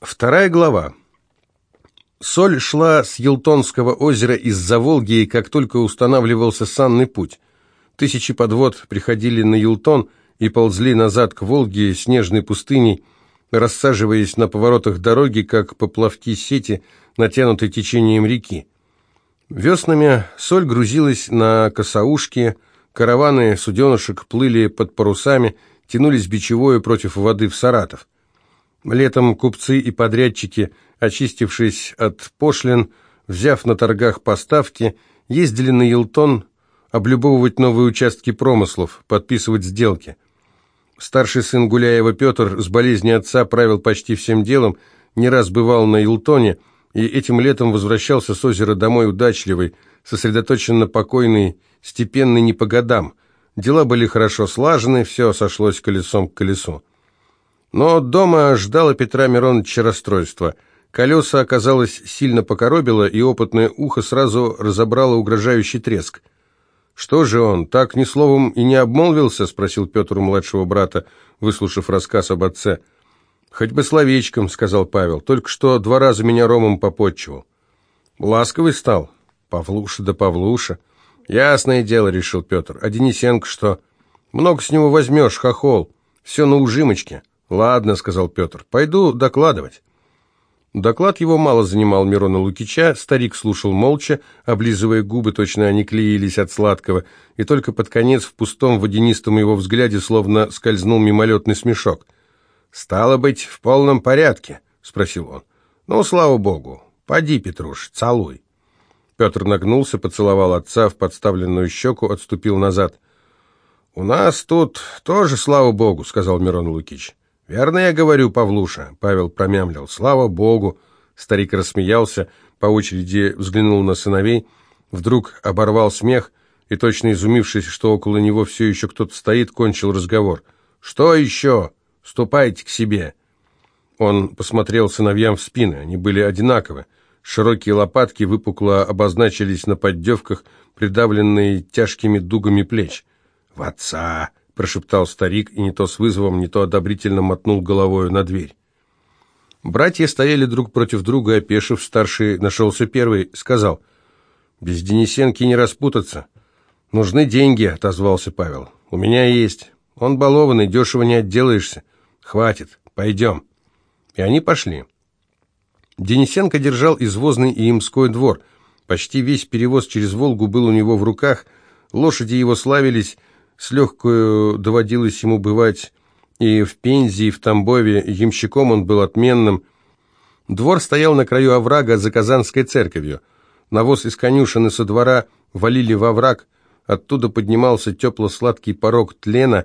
Вторая глава. Соль шла с Елтонского озера из-за Волги, как только устанавливался санный путь. Тысячи подвод приходили на Елтон и ползли назад к Волге снежной пустыней, рассаживаясь на поворотах дороги, как поплавки сети, натянутой течением реки. Веснами соль грузилась на косаушки, караваны суденышек плыли под парусами, тянулись бичевою против воды в Саратов. Летом купцы и подрядчики, очистившись от пошлин, взяв на торгах поставки, ездили на Елтон облюбовывать новые участки промыслов, подписывать сделки. Старший сын Гуляева Петр с болезни отца правил почти всем делом, не раз бывал на Елтоне, и этим летом возвращался с озера домой удачливый, сосредоточенно покойный, степенный не по годам. Дела были хорошо слажены, все сошлось колесом к колесу. Но дома ждало Петра Мироновича расстройство. Колеса, оказалось, сильно покоробило, и опытное ухо сразу разобрало угрожающий треск. «Что же он, так ни словом и не обмолвился?» — спросил Петр у младшего брата, выслушав рассказ об отце. «Хоть бы словечком», — сказал Павел, — «только что два раза меня ромом попотчевал». «Ласковый стал?» «Павлуша да Павлуша». «Ясное дело», — решил Петр. «А Денисенко что?» «Много с него возьмешь, хохол. Все на ужимочке». «Ладно», — сказал Петр, — «пойду докладывать». Доклад его мало занимал Мирона Лукича, старик слушал молча, облизывая губы, точно они клеились от сладкого, и только под конец в пустом водянистом его взгляде словно скользнул мимолетный смешок. «Стало быть, в полном порядке?» — спросил он. «Ну, слава богу. Поди, Петруш, целуй». Петр нагнулся, поцеловал отца в подставленную щеку, отступил назад. «У нас тут тоже, слава богу», — сказал Мирон Лукич. «Верно я говорю, Павлуша», — Павел промямлил. «Слава Богу!» Старик рассмеялся, по очереди взглянул на сыновей, вдруг оборвал смех и, точно изумившись, что около него все еще кто-то стоит, кончил разговор. «Что еще? Ступайте к себе!» Он посмотрел сыновьям в спины, они были одинаковы. Широкие лопатки выпукло обозначились на поддевках, придавленные тяжкими дугами плеч. «В отца!» Прошептал старик и не то с вызовом, не то одобрительно мотнул головою на дверь. Братья стояли друг против друга, опешив, старший нашелся первый, сказал, «Без Денисенки не распутаться». «Нужны деньги», — отозвался Павел. «У меня есть. Он балованный, дешево не отделаешься. Хватит, пойдем». И они пошли. Денисенко держал извозный и имской двор. Почти весь перевоз через Волгу был у него в руках. Лошади его славились с легкою доводилось ему бывать и в Пензе, и в Тамбове, ямщиком он был отменным. Двор стоял на краю оврага за Казанской церковью. Навоз из конюшен и со двора валили во враг, оттуда поднимался тепло-сладкий порог тлена,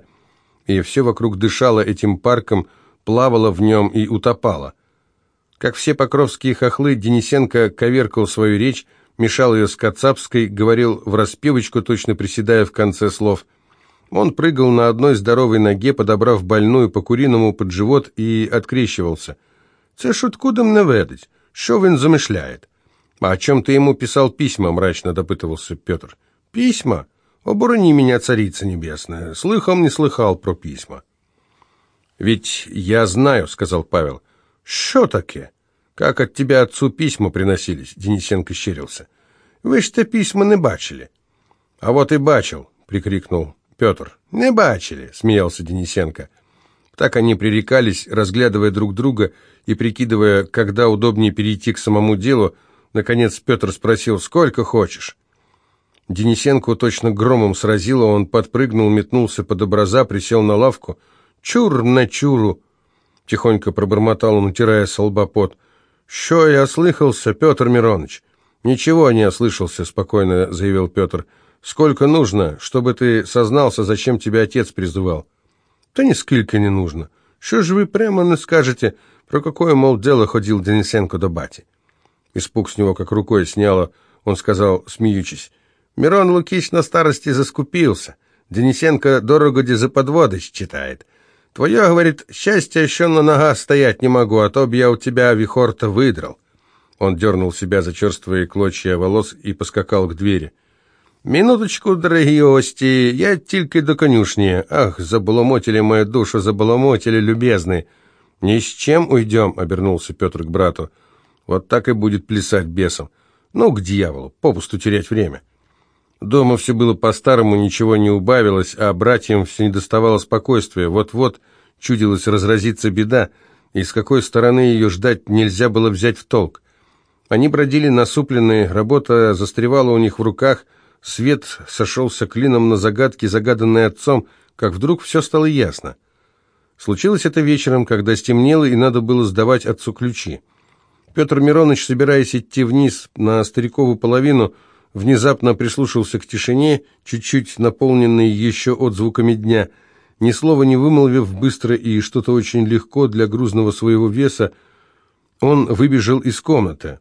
и все вокруг дышало этим парком, плавало в нем и утопало. Как все покровские хохлы, Денисенко коверкал свою речь, мешал ее с Кацапской, говорил в распевочку, точно приседая в конце слов – он прыгал на одной здоровой ноге, подобрав больную по-куриному под живот і открещивался. «Це ж откуда мне ведать? Що він замышляет?» «А о чем ты ему писал письма?» – мрачно допытывался Петр. «Письма? Оборони меня, царица небесная. Слыхом не слыхал про письма». «Ведь я знаю», – сказал Павел. «Что таке? Как от тебя отцу письма приносились?» – Денисенко щерился. «Вы ж-то письма не бачили». «А вот и бачил», – прикрикнул Петр. «Не бачили», — смеялся Денисенко. Так они пререкались, разглядывая друг друга и прикидывая, когда удобнее перейти к самому делу. Наконец Петр спросил, «Сколько хочешь?» Денисенко точно громом сразило, он подпрыгнул, метнулся под образа, присел на лавку. «Чур на чуру!» — тихонько пробормотал он, утирая с лба пот. «Що я ослыхался, Петр Миронович?» «Ничего не ослышался», — спокойно заявил Петр. Сколько нужно, чтобы ты сознался, зачем тебя отец призывал? Да нисколько не нужно. Что же вы прямо не скажете, про какое, мол, дело ходил Денисенко до бати? Испуг с него как рукой сняло, он сказал, смеючись. Мирон Лукич на старости заскупился. Денисенко дорого де за подводы считает. Твое, говорит, счастье еще на нога стоять не могу, а то б я у тебя вихорта выдрал. Он дернул себя за черствые клочья волос и поскакал к двери. Минуточку, дорогі гості, я тільки до конюшні. Ах, заболомотили мою душу, заболомотили, любезный. «Ни с чем уйдем», — обернулся Петр к брату. «Вот так и будет плясать бесом. Ну, к дьяволу, попусту терять время». Дома все было по-старому, ничего не убавилось, а братьям все не доставало спокойствия. Вот-вот чудилось разразиться беда, и с какой стороны ее ждать нельзя было взять в толк. Они бродили насупленные, работа застревала у них в руках, свет сошелся клином на загадки, загаданные отцом, как вдруг все стало ясно. Случилось это вечером, когда стемнело и надо было сдавать отцу ключи. Петр Миронович, собираясь идти вниз на стариковую половину, внезапно прислушался к тишине, чуть-чуть наполненной еще отзвуками дня. Ни слова не вымолвив быстро и что-то очень легко для грузного своего веса, он выбежал из комнаты.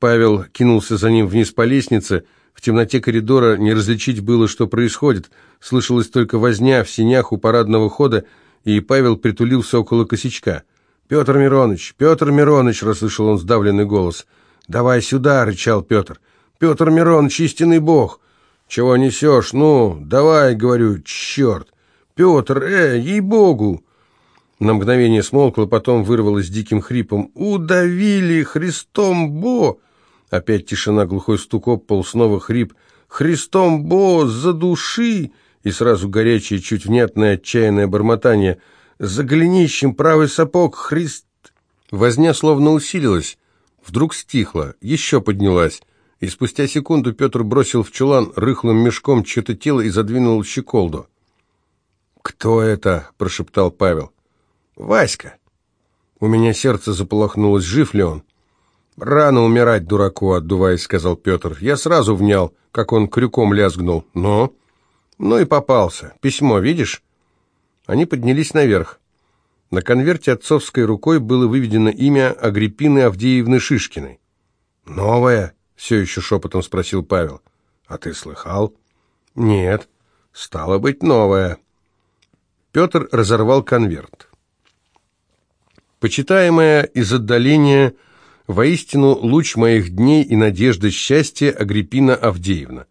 Павел кинулся за ним вниз по лестнице. В темноте коридора не различить было, что происходит. Слышалась только возня в синях у парадного хода, и Павел притулился около косячка. «Петр Миронович! Петр Миронович!» — расслышал он сдавленный голос. «Давай сюда!» — рычал Петр. Петр Миронович, истинный бог. Чего несешь? Ну, давай, говорю, черт. Петр, э, ей-богу. На мгновение смолкло, потом вырвалось диким хрипом. «Удавили! Христом Бо!» Опять тишина, глухой стук об пол, снова хрип. «Христом Бо! За души!» И сразу горячее, чуть внятное, отчаянное бормотание. «За голенищем правый сапог! Христ...» Возня словно усилилась. Вдруг стихла, еще поднялась и спустя секунду Петр бросил в чулан рыхлым мешком чье-то тело и задвинул щеколду. «Кто это?» – прошептал Павел. «Васька». У меня сердце заполохнулось, жив ли он? «Рано умирать, дураку», — отдуваясь, сказал Петр. Я сразу внял, как он крюком лязгнул. «Но?» «Ну и попался. Письмо, видишь?» Они поднялись наверх. На конверте отцовской рукой было выведено имя Агриппины Авдеевны Шишкиной. «Новое?» все еще шепотом спросил Павел. «А ты слыхал?» «Нет. Стало быть, новое». Петр разорвал конверт. «Почитаемая из отдаления, воистину луч моих дней и надежды счастья Агриппина Авдеевна.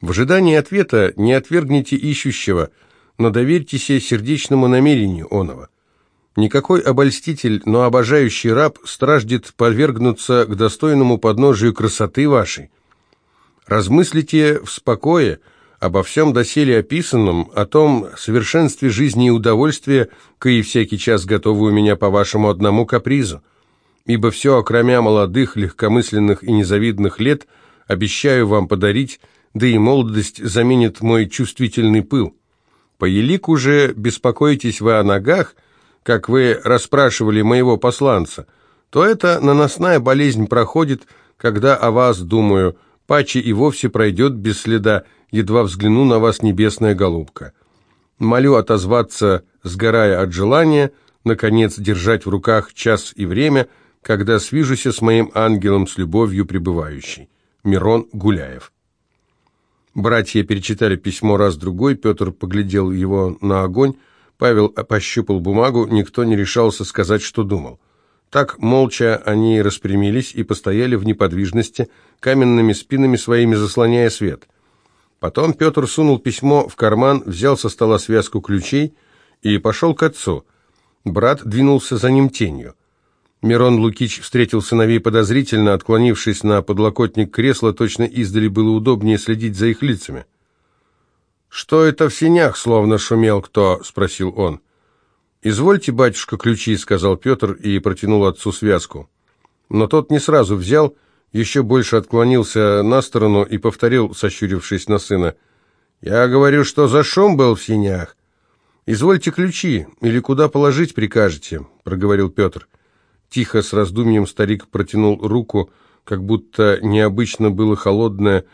В ожидании ответа не отвергните ищущего, но доверьтесь сердечному намерению оного. Никакой обольститель, но обожающий раб страждет подвергнуться к достойному подножию красоты вашей. Размыслите в спокое обо всем доселе описанном, о том совершенстве жизни и удовольствия, кои всякий час готовы у меня по вашему одному капризу. Ибо все, окромя молодых, легкомысленных и незавидных лет, обещаю вам подарить, да и молодость заменит мой чувствительный пыл. По елику же беспокоитесь вы о ногах – как вы расспрашивали моего посланца, то эта наносная болезнь проходит, когда о вас думаю, паче и вовсе пройдет без следа, едва взгляну на вас, небесная голубка. Молю отозваться, сгорая от желания, наконец держать в руках час и время, когда свижуся с моим ангелом с любовью пребывающий. Мирон Гуляев. Братья перечитали письмо раз-другой, Петр поглядел его на огонь, Павел пощупал бумагу, никто не решался сказать, что думал. Так, молча, они распрямились и постояли в неподвижности, каменными спинами своими заслоняя свет. Потом Петр сунул письмо в карман, взял со стола связку ключей и пошел к отцу. Брат двинулся за ним тенью. Мирон Лукич встретил сыновей подозрительно, отклонившись на подлокотник кресла, точно издали было удобнее следить за их лицами. «Что это в синях, словно шумел кто?» — спросил он. «Извольте, батюшка, ключи», — сказал Петр и протянул отцу связку. Но тот не сразу взял, еще больше отклонился на сторону и повторил, сощурившись на сына. «Я говорю, что за шум был в синях?» «Извольте ключи, или куда положить прикажете», — проговорил Петр. Тихо, с раздумьем старик протянул руку, как будто необычно было холодное,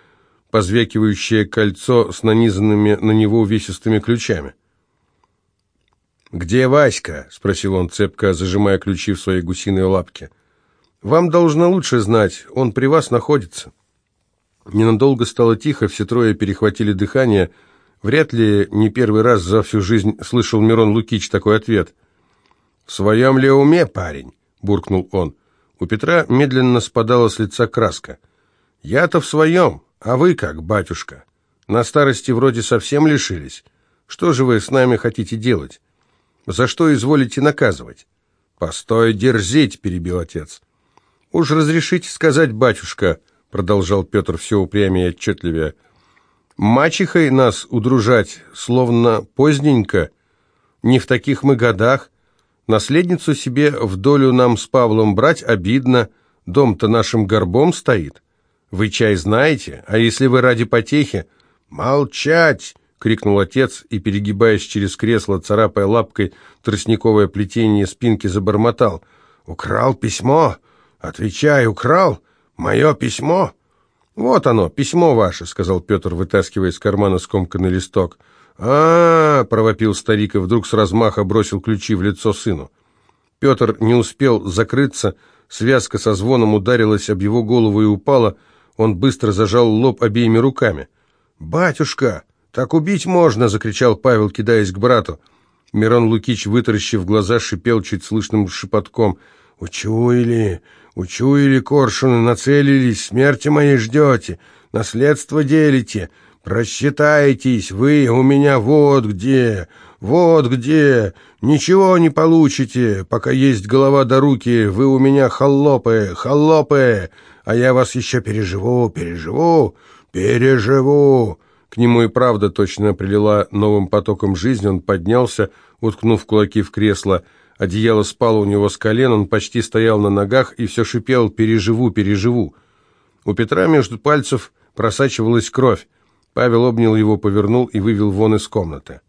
позвякивающее кольцо с нанизанными на него увесистыми ключами. «Где Васька?» — спросил он, цепко зажимая ключи в своей гусиной лапке. «Вам должно лучше знать, он при вас находится». Ненадолго стало тихо, все трое перехватили дыхание. Вряд ли не первый раз за всю жизнь слышал Мирон Лукич такой ответ. «В своем ли уме, парень?» — буркнул он. У Петра медленно спадала с лица краска. «Я-то в своем. А вы как, батюшка? На старости вроде совсем лишились. Что же вы с нами хотите делать? За что изволите наказывать? «Постой дерзить!» — перебил отец. «Уж разрешите сказать, батюшка», — продолжал Петр все упрямее и отчетливее, «мачехой нас удружать, словно поздненько, не в таких мы годах, наследницу себе в долю нам с Павлом брать обидно, дом-то нашим горбом стоит. Вы чай знаете, а если вы ради потехи...» «Молчать!» — крикнул отец и, перегибаясь через кресло, царапая лапкой тростниковое плетение спинки, забормотал. «Украл письмо? «Отвечай, украл? Мое письмо?» «Вот оно, письмо ваше», — сказал Петр, вытаскивая из кармана скомканный листок. А, -а, -а провопил старик и вдруг с размаха бросил ключи в лицо сыну. Петр не успел закрыться, связка со звоном ударилась об его голову и упала, он быстро зажал лоб обеими руками. «Батюшка, так убить можно!» — закричал Павел, кидаясь к брату. Мирон Лукич, вытаращив глаза, шипел чуть слышным шепотком. «Учуяли! Учуяли коршуны, нацелились, смерти моей ждете, наследство делите, просчитаетесь, вы у меня вот где, вот где, ничего не получите, пока есть голова до руки, вы у меня холопы, холопы, а я вас еще переживу, переживу, переживу». К нему и правда точно прилила новым потоком жизни, он поднялся, уткнув кулаки в кресло, — Одеяло спало у него с колен, он почти стоял на ногах и все шипел «переживу, переживу». У Петра между пальцев просачивалась кровь. Павел обнял его, повернул и вывел вон из комнаты.